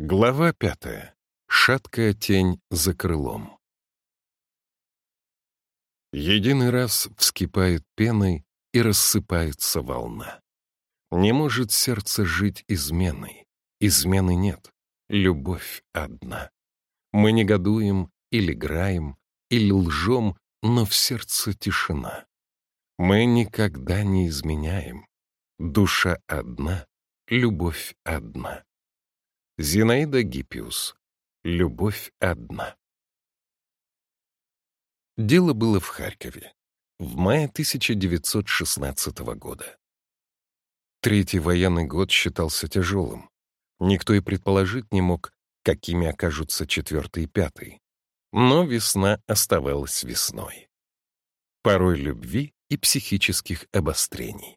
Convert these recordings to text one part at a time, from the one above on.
Глава пятая. Шаткая тень за крылом. Единый раз вскипает пеной и рассыпается волна. Не может сердце жить изменой. Измены нет. Любовь одна. Мы негодуем или граем, или лжем, но в сердце тишина. Мы никогда не изменяем. Душа одна, любовь одна. Зинаида Гиппиус. Любовь одна. Дело было в Харькове в мае 1916 года. Третий военный год считался тяжелым. Никто и предположить не мог, какими окажутся четвертый и пятый. Но весна оставалась весной. Порой любви и психических обострений.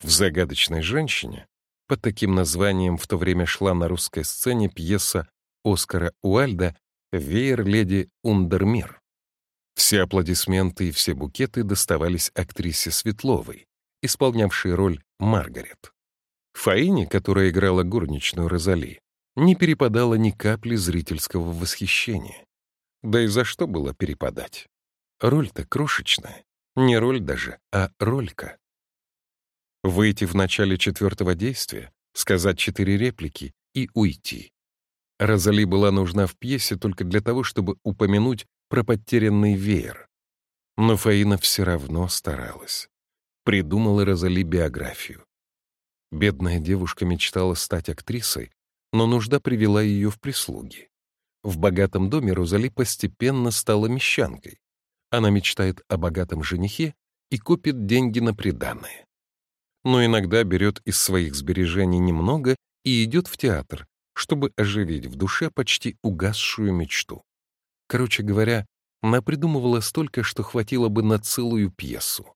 В «Загадочной женщине» Под таким названием в то время шла на русской сцене пьеса Оскара Уальда «Веер леди Ундермир». Все аплодисменты и все букеты доставались актрисе Светловой, исполнявшей роль Маргарет. Фаине, которая играла горничную Розали, не перепадало ни капли зрительского восхищения. Да и за что было перепадать? Роль-то крошечная. Не роль даже, а ролька. Выйти в начале четвертого действия, сказать четыре реплики и уйти. Розали была нужна в пьесе только для того, чтобы упомянуть про потерянный веер. Но Фаина все равно старалась. Придумала Розали биографию. Бедная девушка мечтала стать актрисой, но нужда привела ее в прислуги. В богатом доме Розали постепенно стала мещанкой. Она мечтает о богатом женихе и копит деньги на приданое но иногда берет из своих сбережений немного и идет в театр, чтобы оживить в душе почти угасшую мечту. Короче говоря, она придумывала столько, что хватило бы на целую пьесу.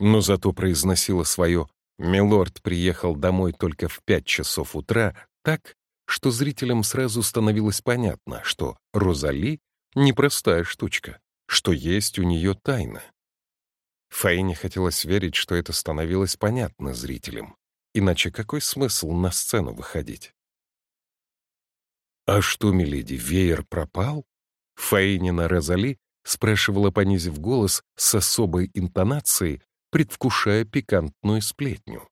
Но зато произносила свое «Милорд приехал домой только в пять часов утра» так, что зрителям сразу становилось понятно, что Розали — непростая штучка, что есть у нее тайна. Фаине хотелось верить, что это становилось понятно зрителям. Иначе какой смысл на сцену выходить? «А что, миледи, веер пропал?» Фаинина Розали спрашивала, понизив голос с особой интонацией, предвкушая пикантную сплетню.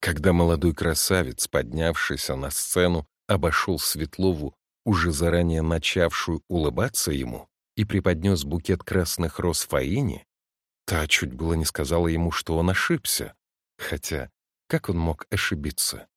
Когда молодой красавец, поднявшийся на сцену, обошел Светлову, уже заранее начавшую улыбаться ему, и преподнес букет красных роз Фаине, Та чуть было не сказала ему, что он ошибся. Хотя, как он мог ошибиться?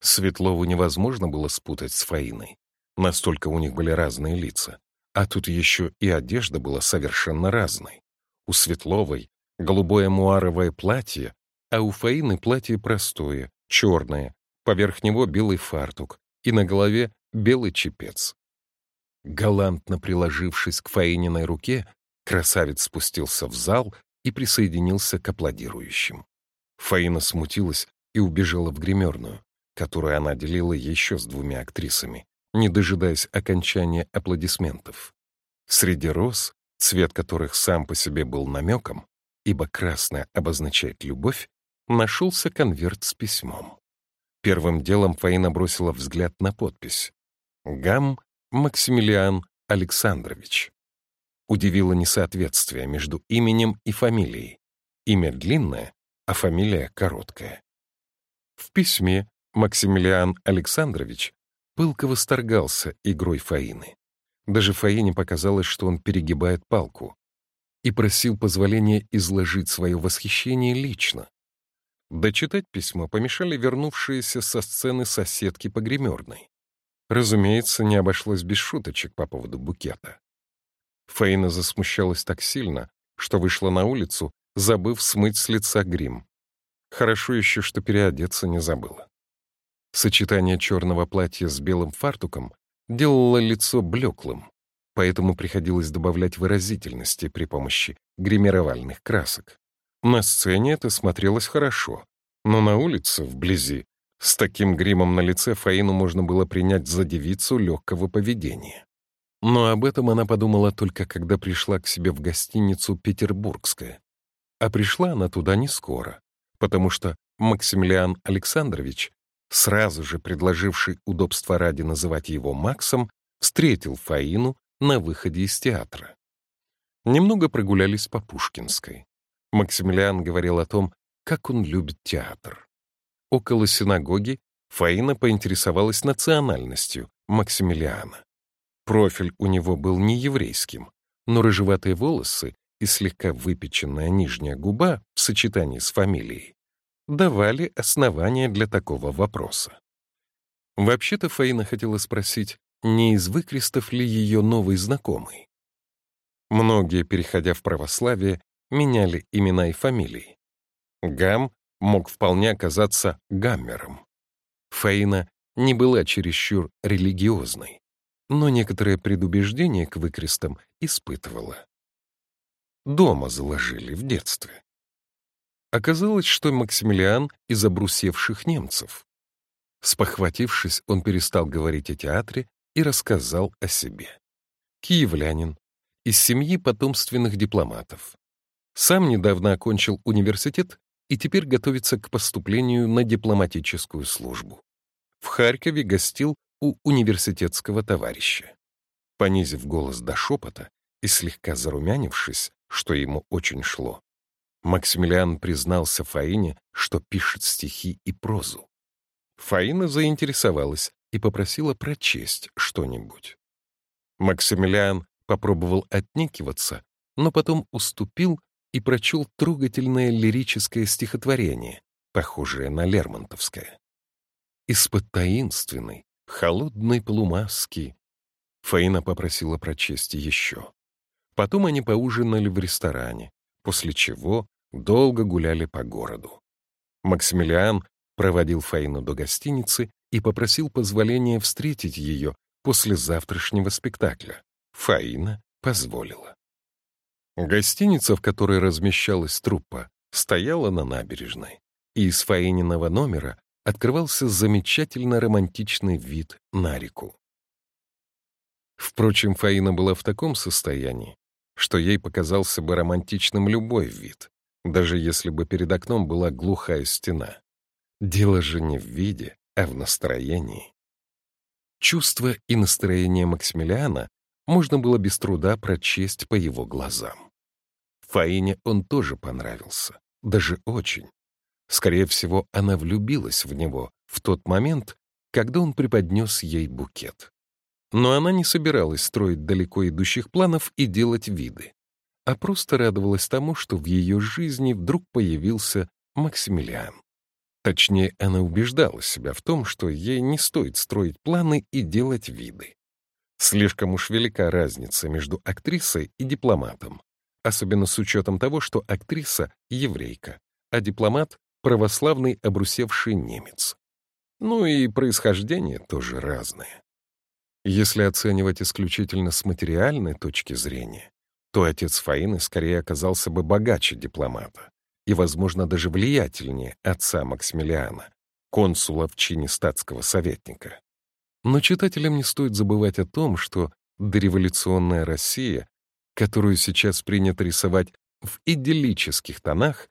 Светлову невозможно было спутать с Фаиной. Настолько у них были разные лица. А тут еще и одежда была совершенно разной. У Светловой голубое муаровое платье, а у Фаины платье простое, черное, поверх него белый фартук и на голове белый чепец. Галантно приложившись к Фаининой руке, Красавец спустился в зал и присоединился к аплодирующим. Фаина смутилась и убежала в гримерную, которую она делила еще с двумя актрисами, не дожидаясь окончания аплодисментов. Среди роз, цвет которых сам по себе был намеком, ибо красное обозначает любовь, нашелся конверт с письмом. Первым делом Фаина бросила взгляд на подпись. «Гам Максимилиан Александрович». Удивило несоответствие между именем и фамилией. Имя длинное, а фамилия короткая. В письме Максимилиан Александрович пылко восторгался игрой Фаины. Даже Фаине показалось, что он перегибает палку, и просил позволения изложить свое восхищение лично. Дочитать письмо помешали вернувшиеся со сцены соседки по гримерной. Разумеется, не обошлось без шуточек по поводу букета. Фейна засмущалась так сильно, что вышла на улицу, забыв смыть с лица грим. Хорошо еще, что переодеться не забыла. Сочетание черного платья с белым фартуком делало лицо блеклым, поэтому приходилось добавлять выразительности при помощи гримировальных красок. На сцене это смотрелось хорошо, но на улице, вблизи, с таким гримом на лице Фаину можно было принять за девицу легкого поведения. Но об этом она подумала только когда пришла к себе в гостиницу «Петербургская». А пришла она туда не скоро, потому что Максимилиан Александрович сразу же предложивший удобства ради называть его Максом, встретил Фаину на выходе из театра. Немного прогулялись по Пушкинской. Максимилиан говорил о том, как он любит театр. Около синагоги Фаина поинтересовалась национальностью Максимилиана. Профиль у него был не еврейским, но рыжеватые волосы и слегка выпеченная нижняя губа в сочетании с фамилией давали основания для такого вопроса. Вообще-то Фаина хотела спросить, не из выкрестов ли ее новый знакомый. Многие, переходя в православие, меняли имена и фамилии. Гам мог вполне оказаться Гаммером. Фаина не была чересчур религиозной, но некоторое предубеждение к выкрестам испытывала. Дома заложили в детстве. Оказалось, что Максимилиан из обрусевших немцев. Спохватившись, он перестал говорить о театре и рассказал о себе. Киевлянин, из семьи потомственных дипломатов. Сам недавно окончил университет и теперь готовится к поступлению на дипломатическую службу. В Харькове гостил у университетского товарища. Понизив голос до шепота и слегка зарумянившись, что ему очень шло, Максимилиан признался Фаине, что пишет стихи и прозу. Фаина заинтересовалась и попросила прочесть что-нибудь. Максимилиан попробовал отнекиваться, но потом уступил и прочел трогательное лирическое стихотворение, похожее на Лермонтовское. Из-под таинственной, холодной полумаски Фаина попросила прочесть еще. Потом они поужинали в ресторане, после чего долго гуляли по городу. Максимилиан проводил Фаину до гостиницы и попросил позволения встретить ее после завтрашнего спектакля. Фаина позволила. Гостиница, в которой размещалась труппа, стояла на набережной, и из Фаининого номера открывался замечательно романтичный вид на реку. Впрочем, Фаина была в таком состоянии, что ей показался бы романтичным любой вид, даже если бы перед окном была глухая стена. Дело же не в виде, а в настроении. Чувство и настроение Максимилиана можно было без труда прочесть по его глазам. Фаине он тоже понравился, даже очень. Скорее всего, она влюбилась в него в тот момент, когда он преподнес ей букет. Но она не собиралась строить далеко идущих планов и делать виды а просто радовалась тому, что в ее жизни вдруг появился Максимилиан. Точнее, она убеждала себя в том, что ей не стоит строить планы и делать виды. Слишком уж велика разница между актрисой и дипломатом, особенно с учетом того, что актриса — еврейка, а дипломат — православный обрусевший немец. Ну и происхождение тоже разное. Если оценивать исключительно с материальной точки зрения, то отец Фаины скорее оказался бы богаче дипломата и, возможно, даже влиятельнее отца Максимилиана, консула в чине статского советника. Но читателям не стоит забывать о том, что дореволюционная Россия, которую сейчас принято рисовать в идиллических тонах,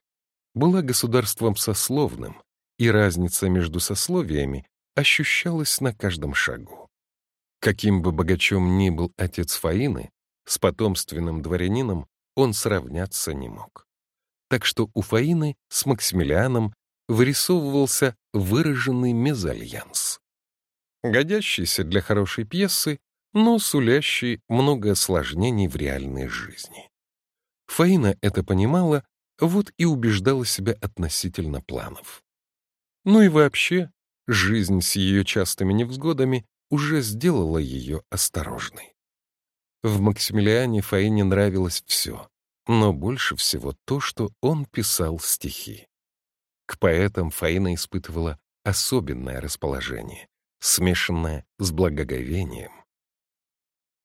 была государством сословным, и разница между сословиями ощущалась на каждом шагу. Каким бы богачом ни был отец Фаины, с потомственным дворянином он сравняться не мог. Так что у Фаины с Максимилианом вырисовывался выраженный мезальянс. Годящийся для хорошей пьесы, но сулящий много осложнений в реальной жизни. Фаина это понимала, вот и убеждала себя относительно планов. Ну и вообще, жизнь с ее частыми невзгодами уже сделала ее осторожной. В Максимилиане Фаине нравилось все, но больше всего то, что он писал стихи. К поэтам Фаина испытывала особенное расположение, смешанное с благоговением.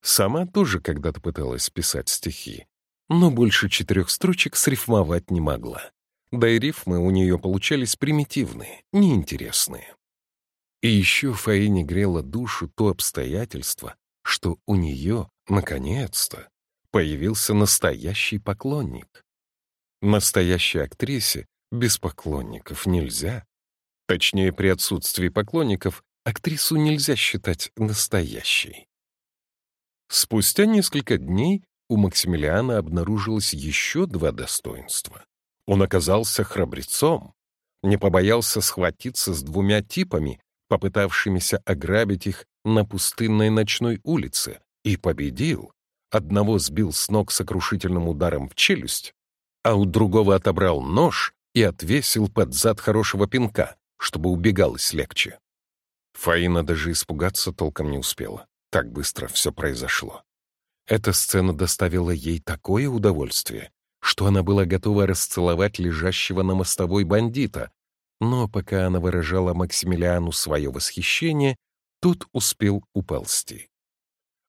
Сама тоже когда-то пыталась писать стихи, но больше четырех строчек срифмовать не могла. Да и рифмы у нее получались примитивные, неинтересные. И еще Фаине грело душу то обстоятельство, что у нее Наконец-то появился настоящий поклонник. Настоящей актрисе без поклонников нельзя. Точнее, при отсутствии поклонников актрису нельзя считать настоящей. Спустя несколько дней у Максимилиана обнаружилось еще два достоинства. Он оказался храбрецом, не побоялся схватиться с двумя типами, попытавшимися ограбить их на пустынной ночной улице, и победил. Одного сбил с ног сокрушительным ударом в челюсть, а у другого отобрал нож и отвесил под зад хорошего пинка, чтобы убегалось легче. Фаина даже испугаться толком не успела. Так быстро все произошло. Эта сцена доставила ей такое удовольствие, что она была готова расцеловать лежащего на мостовой бандита, но пока она выражала Максимилиану свое восхищение, тот успел уползти.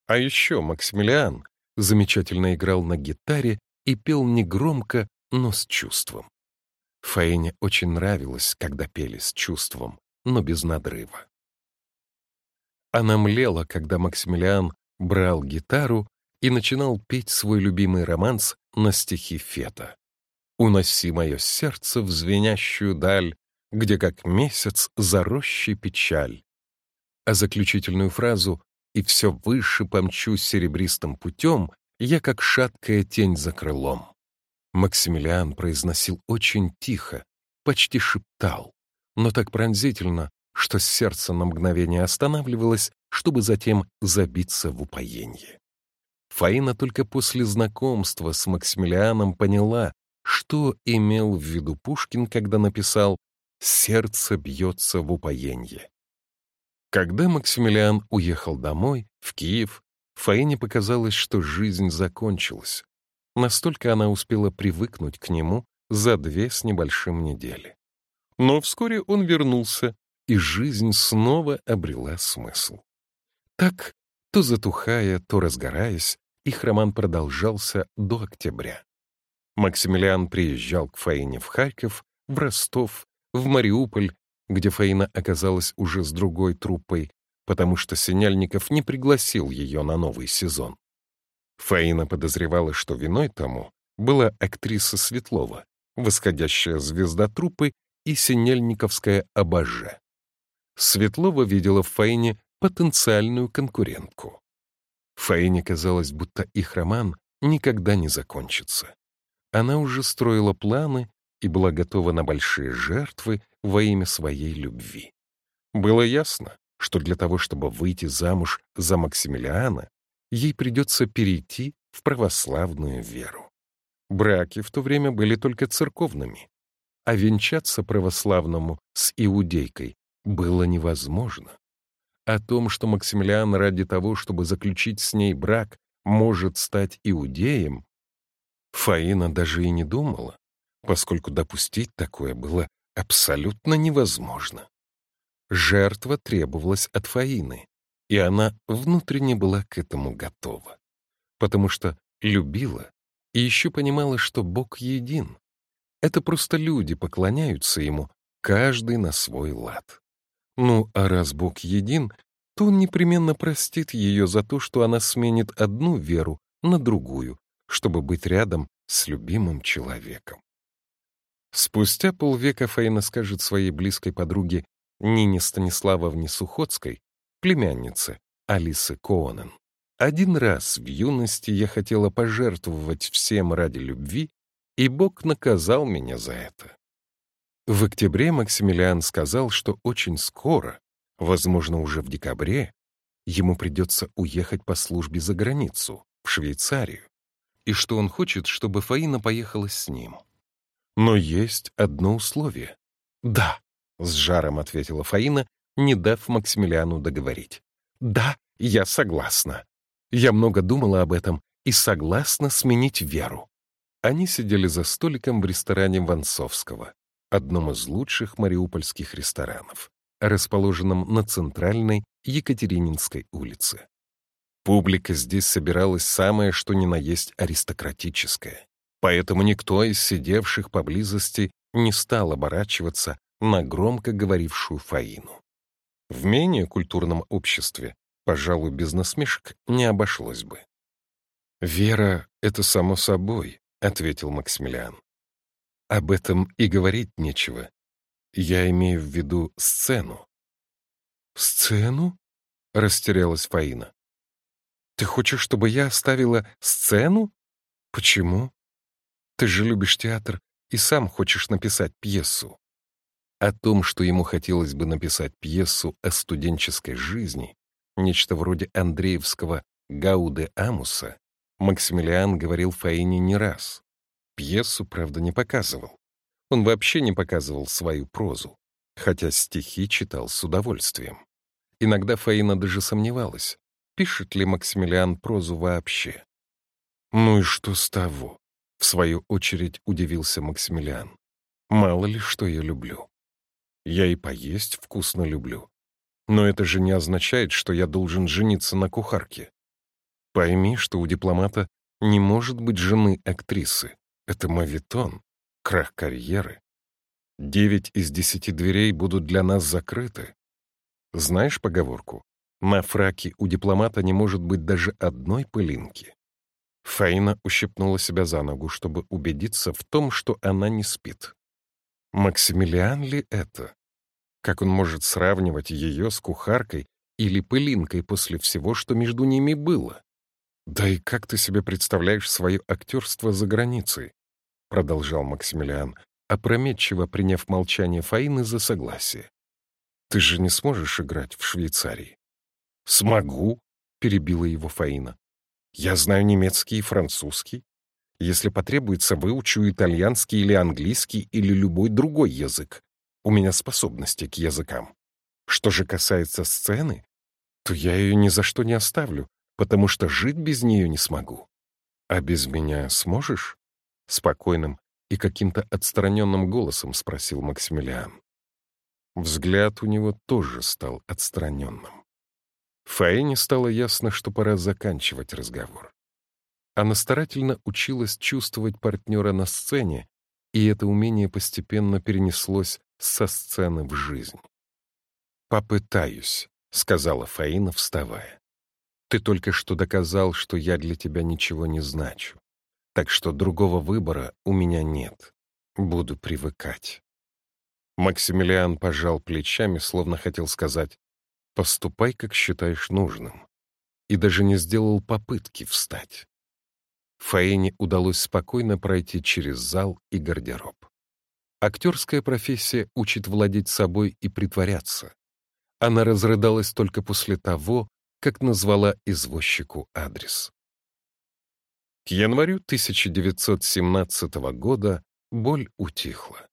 А еще Максимилиан замечательно играл на гитаре и пел негромко, но с чувством. Фаине очень нравилось, когда пели с чувством, но без надрыва. Она млела, когда Максимилиан брал гитару и начинал петь свой любимый романс на стихи Фета. «Уноси мое сердце в звенящую даль, где как месяц за рощей печаль». А заключительную фразу «И все выше помчусь серебристым путем, я как шаткая тень за крылом». Максимилиан произносил очень тихо, почти шептал, но так пронзительно, что сердце на мгновение останавливалось, чтобы затем забиться в упоенье. Фаина только после знакомства с Максимилианом поняла, что имел в виду Пушкин, когда написал «Сердце бьется в упоенье». Когда Максимилиан уехал домой, в Киев, Фаине показалось, что жизнь закончилась. Настолько она успела привыкнуть к нему за две с небольшим недели. Но вскоре он вернулся, и жизнь снова обрела смысл. Так, то затухая, то разгораясь, их роман продолжался до октября. Максимилиан приезжал к Фаине в Харьков, в Ростов, в Мариуполь, где Фаина оказалась уже с другой труппой, потому что Синяльников не пригласил ее на новый сезон. Фаина подозревала, что виной тому была актриса Светлова, восходящая звезда труппы и синельниковская обоже. Светлова видела в Фаине потенциальную конкурентку. Фаине казалось, будто их роман никогда не закончится. Она уже строила планы и была готова на большие жертвы во имя своей любви. Было ясно, что для того, чтобы выйти замуж за Максимилиана, ей придется перейти в православную веру. Браки в то время были только церковными, а венчаться православному с иудейкой было невозможно. О том, что Максимилиан ради того, чтобы заключить с ней брак, может стать иудеем, Фаина даже и не думала, поскольку допустить такое было абсолютно невозможно. Жертва требовалась от Фаины, и она внутренне была к этому готова, потому что любила и еще понимала, что Бог един. Это просто люди поклоняются Ему, каждый на свой лад. Ну, а раз Бог един, то Он непременно простит ее за то, что она сменит одну веру на другую, чтобы быть рядом с любимым человеком. Спустя полвека Фаина скажет своей близкой подруге Нине Станиславовне Сухоцкой, племяннице Алисы Коонен. Один раз в юности я хотела пожертвовать всем ради любви, и Бог наказал меня за это. В октябре Максимилиан сказал, что очень скоро, возможно, уже в декабре, ему придется уехать по службе за границу, в Швейцарию, и что он хочет, чтобы Фаина поехала с ним. Но есть одно условие. «Да», — с жаром ответила Фаина, не дав Максимилиану договорить. «Да, я согласна. Я много думала об этом и согласна сменить веру». Они сидели за столиком в ресторане Ванцовского, одном из лучших мариупольских ресторанов, расположенном на центральной Екатерининской улице. Публика здесь собиралась самое что ни на есть аристократическая, поэтому никто из сидевших поблизости не стал оборачиваться на громко говорившую Фаину. В менее культурном обществе, пожалуй, без насмешек не обошлось бы. «Вера — это само собой», — ответил Максимилиан. «Об этом и говорить нечего. Я имею в виду сцену. «Сцену?» — растерялась Фаина. «Ты хочешь, чтобы я оставила сцену? Почему? Ты же любишь театр и сам хочешь написать пьесу». О том, что ему хотелось бы написать пьесу о студенческой жизни, нечто вроде Андреевского «Гауде Амуса», Максимилиан говорил Фаине не раз. Пьесу, правда, не показывал. Он вообще не показывал свою прозу, хотя стихи читал с удовольствием. Иногда Фаина даже сомневалась, пишет ли Максимилиан прозу вообще. «Ну и что с того?» — в свою очередь удивился Максимилиан. «Мало ли, что я люблю. Я и поесть вкусно люблю. Но это же не означает, что я должен жениться на кухарке. Пойми, что у дипломата не может быть жены актрисы. Это мавитон, крах карьеры. Девять из десяти дверей будут для нас закрыты. Знаешь поговорку? На фраке у дипломата не может быть даже одной пылинки. Фаина ущипнула себя за ногу, чтобы убедиться в том, что она не спит. Максимилиан ли это? Как он может сравнивать ее с кухаркой или пылинкой после всего, что между ними было? «Да и как ты себе представляешь свое актерство за границей?» — продолжал Максимилиан, опрометчиво приняв молчание Фаины за согласие. «Ты же не сможешь играть в Швейцарии?» «Смогу», — перебила его Фаина. «Я знаю немецкий и французский. Если потребуется, выучу итальянский или английский или любой другой язык. У меня способности к языкам. Что же касается сцены, то я ее ни за что не оставлю, потому что жить без нее не смогу. А без меня сможешь? Спокойным и каким-то отстраненным голосом спросил Максимилиан. Взгляд у него тоже стал отстраненным. Фаине стало ясно, что пора заканчивать разговор. Она старательно училась чувствовать партнера на сцене, и это умение постепенно перенеслось со сцены в жизнь. «Попытаюсь», — сказала Фаина, вставая. Ты только что доказал, что я для тебя ничего не значу. Так что другого выбора у меня нет. Буду привыкать. Максимилиан пожал плечами, словно хотел сказать «поступай, как считаешь нужным», и даже не сделал попытки встать. Фаине удалось спокойно пройти через зал и гардероб. Актерская профессия учит владеть собой и притворяться. Она разрыдалась только после того, как назвала извозчику адрес. К январю 1917 года боль утихла.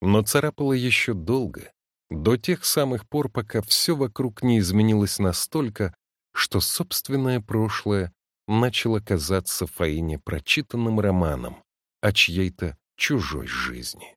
Но царапала еще долго, до тех самых пор, пока все вокруг не изменилось настолько, что собственное прошлое начало казаться Фаине прочитанным романом о чьей-то чужой жизни.